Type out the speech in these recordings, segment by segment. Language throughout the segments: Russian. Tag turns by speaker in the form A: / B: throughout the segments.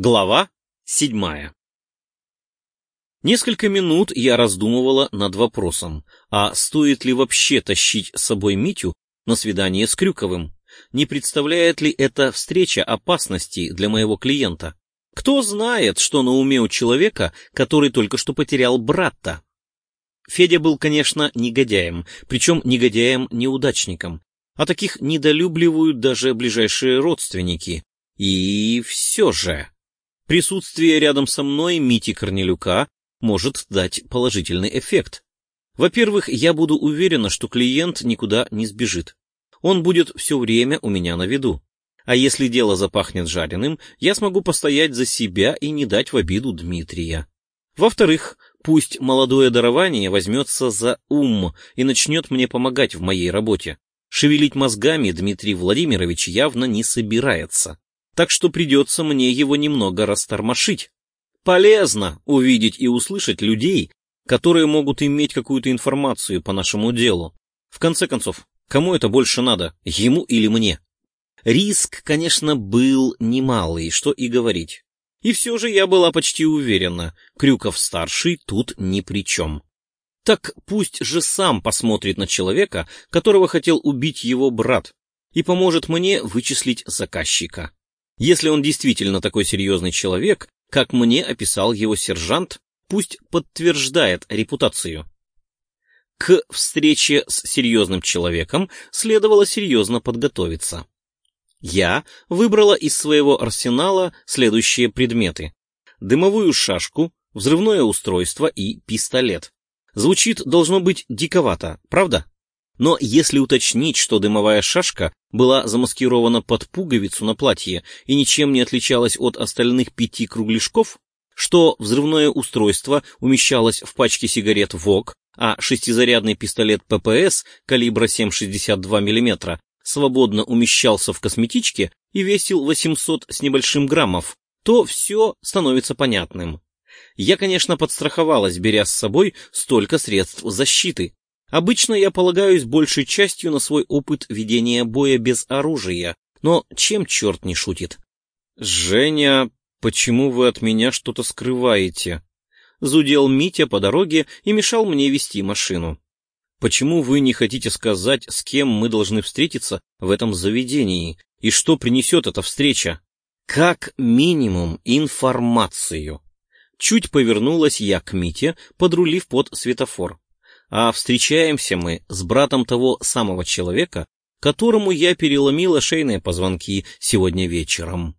A: Глава седьмая Несколько минут я раздумывала над вопросом, а стоит ли вообще тащить с собой Митю на свидание с Крюковым? Не представляет ли эта встреча опасности для моего клиента? Кто знает, что на уме у человека, который только что потерял брата? Федя был, конечно, негодяем, причем негодяем-неудачником. А таких недолюбливают даже ближайшие родственники. И все же... Присутствие рядом со мной Мити Корнелюка может дать положительный эффект. Во-первых, я буду уверена, что клиент никуда не сбежит. Он будет все время у меня на виду. А если дело запахнет жареным, я смогу постоять за себя и не дать в обиду Дмитрия. Во-вторых, пусть молодое дарование возьмется за ум и начнет мне помогать в моей работе. Шевелить мозгами Дмитрий Владимирович явно не собирается так что придется мне его немного растормошить. Полезно увидеть и услышать людей, которые могут иметь какую-то информацию по нашему делу. В конце концов, кому это больше надо, ему или мне? Риск, конечно, был немалый, что и говорить. И все же я была почти уверена, Крюков-старший тут ни при чем. Так пусть же сам посмотрит на человека, которого хотел убить его брат, и поможет мне вычислить заказчика. Если он действительно такой серьезный человек, как мне описал его сержант, пусть подтверждает репутацию. К встрече с серьезным человеком следовало серьезно подготовиться. Я выбрала из своего арсенала следующие предметы. Дымовую шашку, взрывное устройство и пистолет. Звучит должно быть диковато, правда? Но если уточнить, что дымовая шашка была замаскирована под пуговицу на платье и ничем не отличалась от остальных пяти кругляшков, что взрывное устройство умещалось в пачке сигарет ВОК, а шестизарядный пистолет ППС калибра 7,62 мм свободно умещался в косметичке и весил 800 с небольшим граммов, то все становится понятным. Я, конечно, подстраховалась, беря с собой столько средств защиты, Обычно я полагаюсь большей частью на свой опыт ведения боя без оружия, но чем черт не шутит? «Женя, почему вы от меня что-то скрываете?» Зудел Митя по дороге и мешал мне вести машину. «Почему вы не хотите сказать, с кем мы должны встретиться в этом заведении, и что принесет эта встреча?» «Как минимум информацию». Чуть повернулась я к Мите, подрулив под светофор а встречаемся мы с братом того самого человека, которому я переломила шейные позвонки сегодня вечером.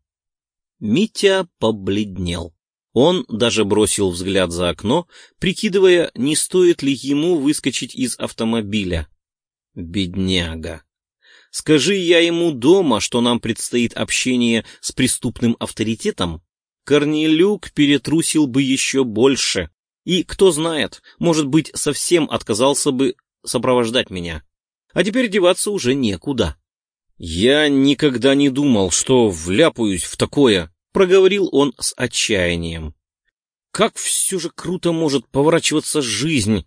A: Митя побледнел. Он даже бросил взгляд за окно, прикидывая, не стоит ли ему выскочить из автомобиля. Бедняга. Скажи я ему дома, что нам предстоит общение с преступным авторитетом, Корнелюк перетрусил бы еще больше. И, кто знает, может быть, совсем отказался бы сопровождать меня. А теперь деваться уже некуда. «Я никогда не думал, что вляпаюсь в такое», — проговорил он с отчаянием. «Как все же круто может поворачиваться жизнь!»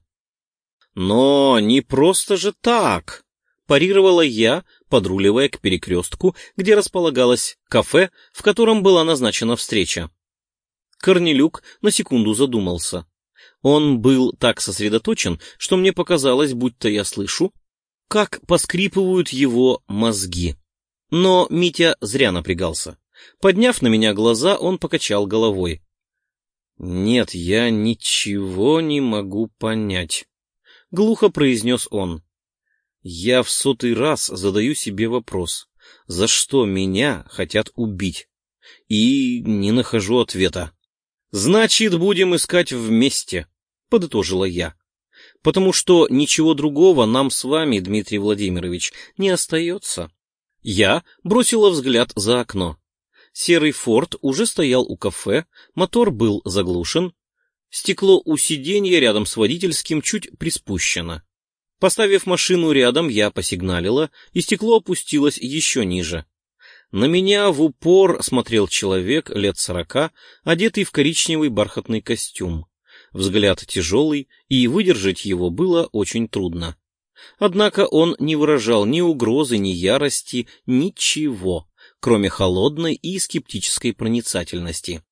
A: «Но не просто же так!» — парировала я, подруливая к перекрестку, где располагалось кафе, в котором была назначена встреча. Корнелюк на секунду задумался. Он был так сосредоточен, что мне показалось, будто я слышу, как поскрипывают его мозги. Но Митя зря напрягался. Подняв на меня глаза, он покачал головой. «Нет, я ничего не могу понять», — глухо произнес он. «Я в сотый раз задаю себе вопрос, за что меня хотят убить, и не нахожу ответа. Значит, будем искать вместе», подытожила я. Потому что ничего другого нам с вами, Дмитрий Владимирович, не остается. Я бросила взгляд за окно. Серый форт уже стоял у кафе, мотор был заглушен, стекло у сиденья рядом с водительским чуть приспущено. Поставив машину рядом, я посигналила, и стекло опустилось еще ниже. На меня в упор смотрел человек лет сорока, одетый в коричневый бархатный костюм взгляд тяжелый, и выдержать его было очень трудно. Однако он не выражал ни угрозы, ни ярости, ничего, кроме холодной и скептической проницательности.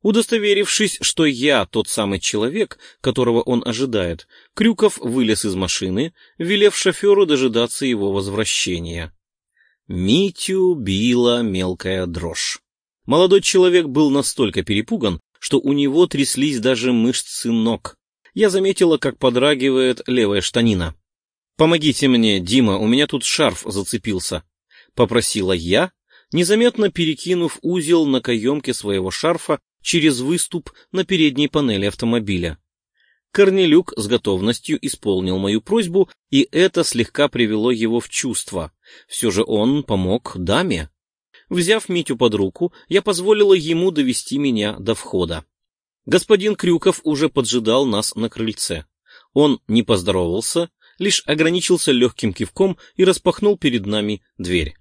A: Удостоверившись, что я тот самый человек, которого он ожидает, Крюков вылез из машины, велев шоферу дожидаться его возвращения. Митю била мелкая дрожь. Молодой человек был настолько перепуган, что у него тряслись даже мышцы ног. Я заметила, как подрагивает левая штанина. «Помогите мне, Дима, у меня тут шарф зацепился», — попросила я, незаметно перекинув узел на каемке своего шарфа через выступ на передней панели автомобиля. Корнелюк с готовностью исполнил мою просьбу, и это слегка привело его в чувство. Все же он помог даме. Взяв Митю под руку, я позволила ему довести меня до входа. Господин Крюков уже поджидал нас на крыльце. Он не поздоровался, лишь ограничился легким кивком и распахнул перед нами дверь.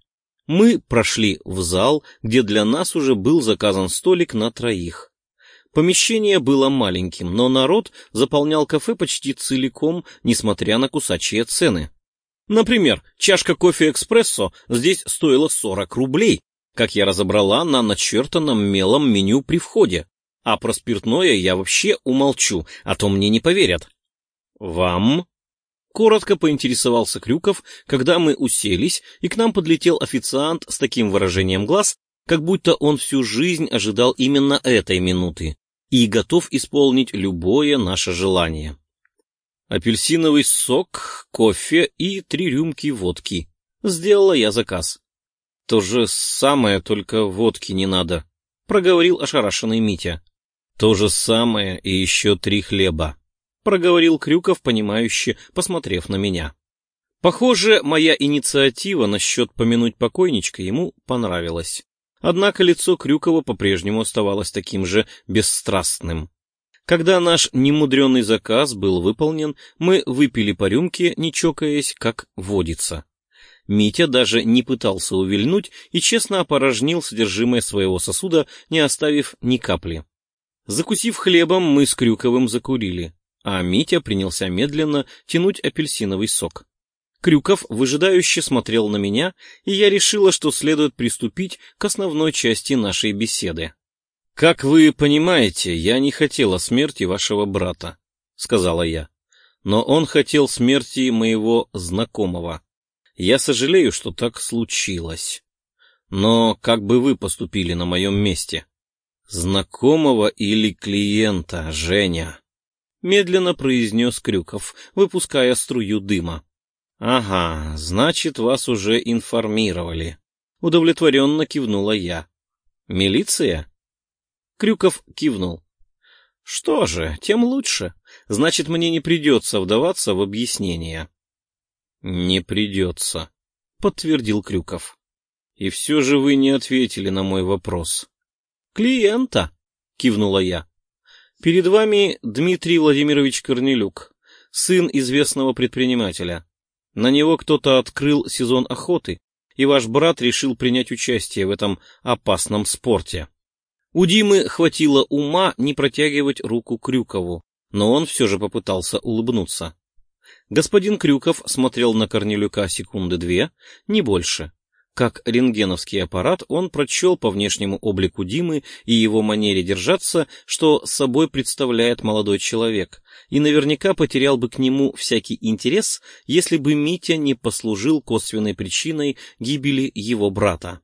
A: Мы прошли в зал, где для нас уже был заказан столик на троих. Помещение было маленьким, но народ заполнял кафе почти целиком, несмотря на кусачие цены. Например, чашка кофе «Экспрессо» здесь стоила 40 рублей, как я разобрала на начертанном мелом меню при входе. А про спиртное я вообще умолчу, а то мне не поверят. «Вам?» Коротко поинтересовался Крюков, когда мы уселись, и к нам подлетел официант с таким выражением глаз, как будто он всю жизнь ожидал именно этой минуты и готов исполнить любое наше желание. Апельсиновый сок, кофе и три рюмки водки. Сделала я заказ. То же самое, только водки не надо, проговорил ошарашенный Митя. То же самое и еще три хлеба проговорил Крюков, понимающе посмотрев на меня. Похоже, моя инициатива насчет помянуть покойничка ему понравилась. Однако лицо Крюкова по-прежнему оставалось таким же бесстрастным. Когда наш немудренный заказ был выполнен, мы выпили по рюмке, не чокаясь, как водится. Митя даже не пытался увильнуть и честно опорожнил содержимое своего сосуда, не оставив ни капли. Закусив хлебом, мы с Крюковым закурили а Митя принялся медленно тянуть апельсиновый сок. Крюков выжидающе смотрел на меня, и я решила, что следует приступить к основной части нашей беседы. «Как вы понимаете, я не хотела смерти вашего брата», — сказала я. «Но он хотел смерти моего знакомого. Я сожалею, что так случилось. Но как бы вы поступили на моем месте? Знакомого или клиента, Женя?» — медленно произнес Крюков, выпуская струю дыма. — Ага, значит, вас уже информировали. Удовлетворенно кивнула я. — Милиция? Крюков кивнул. — Что же, тем лучше. Значит, мне не придется вдаваться в объяснения. — Не придется, — подтвердил Крюков. — И все же вы не ответили на мой вопрос. — Клиента, — кивнула я. Перед вами Дмитрий Владимирович Корнелюк, сын известного предпринимателя. На него кто-то открыл сезон охоты, и ваш брат решил принять участие в этом опасном спорте. У Димы хватило ума не протягивать руку Крюкову, но он все же попытался улыбнуться. Господин Крюков смотрел на Корнелюка секунды две, не больше, как рентгеновский аппарат, он прочел по внешнему облику Димы и его манере держаться, что собой представляет молодой человек, и наверняка потерял бы к нему всякий интерес, если бы Митя не послужил косвенной причиной гибели его брата.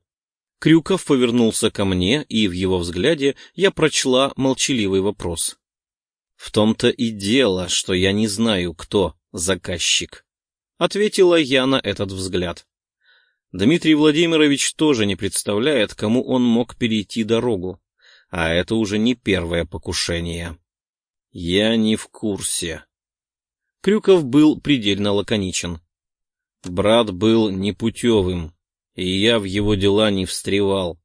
A: Крюков повернулся ко мне, и в его взгляде я прочла молчаливый вопрос. «В том-то и дело, что я не знаю, кто заказчик», — ответила я на этот взгляд. Дмитрий Владимирович тоже не представляет, кому он мог перейти дорогу, а это уже не первое покушение. Я не в курсе. Крюков был предельно лаконичен. Брат был непутевым, и я в его дела не встревал.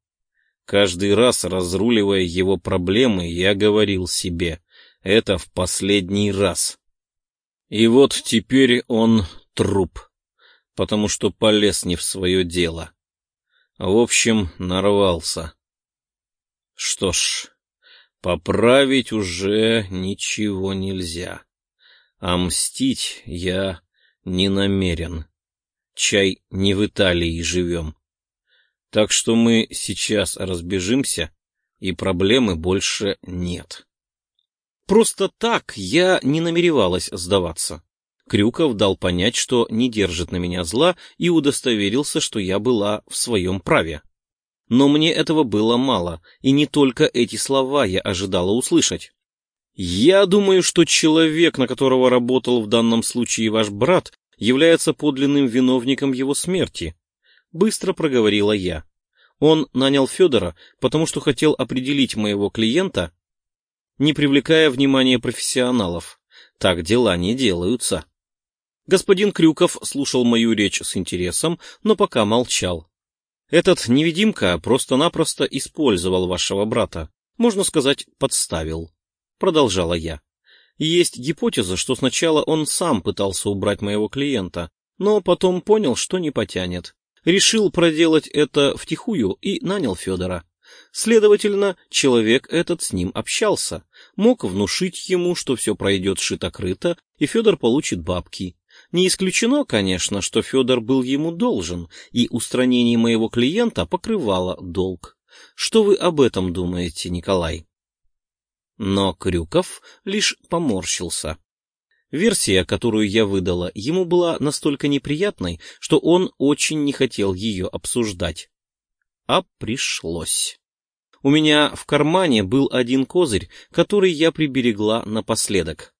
A: Каждый раз, разруливая его проблемы, я говорил себе, это в последний раз. И вот теперь он труп потому что полез не в свое дело. В общем, нарвался. Что ж, поправить уже ничего нельзя. А мстить я не намерен. Чай не в Италии живем. Так что мы сейчас разбежимся, и проблемы больше нет. Просто так я не намеревалась сдаваться. Крюков дал понять, что не держит на меня зла, и удостоверился, что я была в своем праве. Но мне этого было мало, и не только эти слова я ожидала услышать. «Я думаю, что человек, на которого работал в данном случае ваш брат, является подлинным виновником его смерти», — быстро проговорила я. Он нанял Федора, потому что хотел определить моего клиента, не привлекая внимания профессионалов. Так дела не делаются. Господин Крюков слушал мою речь с интересом, но пока молчал. Этот невидимка просто-напросто использовал вашего брата, можно сказать, подставил. Продолжала я. Есть гипотеза, что сначала он сам пытался убрать моего клиента, но потом понял, что не потянет решил проделать это втихую и нанял Федора. Следовательно, человек этот с ним общался, мог внушить ему, что все пройдет шито-крыто, и Федор получит бабки. Не исключено, конечно, что Федор был ему должен, и устранение моего клиента покрывало долг. Что вы об этом думаете, Николай? Но Крюков лишь поморщился. Версия, которую я выдала, ему была настолько неприятной, что он очень не хотел ее обсуждать. А пришлось. У меня в кармане был один козырь, который я приберегла напоследок.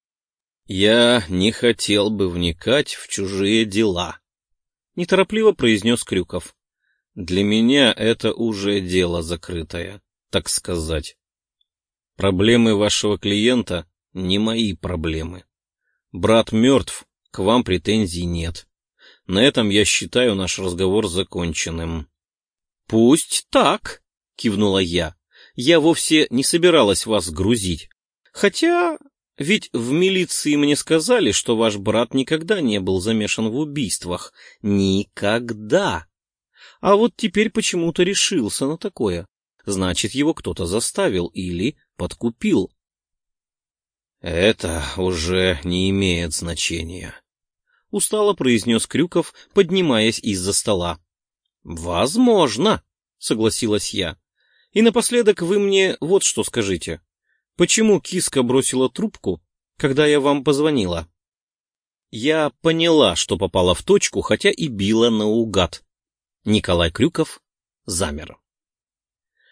A: «Я не хотел бы вникать в чужие дела», — неторопливо произнес Крюков. «Для меня это уже дело закрытое, так сказать. Проблемы вашего клиента — не мои проблемы». Брат мертв, к вам претензий нет. На этом я считаю наш разговор законченным. — Пусть так, — кивнула я. Я вовсе не собиралась вас грузить. Хотя, ведь в милиции мне сказали, что ваш брат никогда не был замешан в убийствах. Никогда. А вот теперь почему-то решился на такое. Значит, его кто-то заставил или подкупил. «Это уже не имеет значения», — устало произнес Крюков, поднимаясь из-за стола. «Возможно», — согласилась я. «И напоследок вы мне вот что скажите. Почему киска бросила трубку, когда я вам позвонила?» Я поняла, что попала в точку, хотя и била наугад. Николай Крюков замер.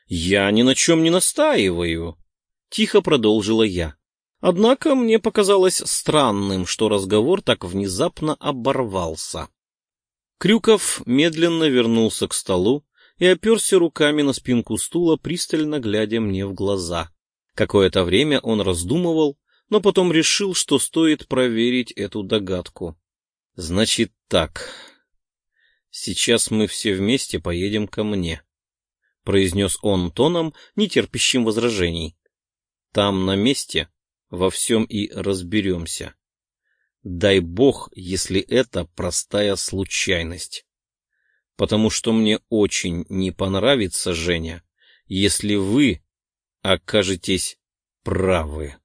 A: «Я ни на чем не настаиваю», — тихо продолжила я. Однако мне показалось странным, что разговор так внезапно оборвался. Крюков медленно вернулся к столу и оперся руками на спинку стула, пристально глядя мне в глаза. Какое-то время он раздумывал, но потом решил, что стоит проверить эту догадку. «Значит так. Сейчас мы все вместе поедем ко мне», — произнес он тоном, нетерпящим возражений. «Там, на месте, во всем и разберемся. Дай бог, если это простая случайность. Потому что мне очень не понравится, Женя, если вы окажетесь правы.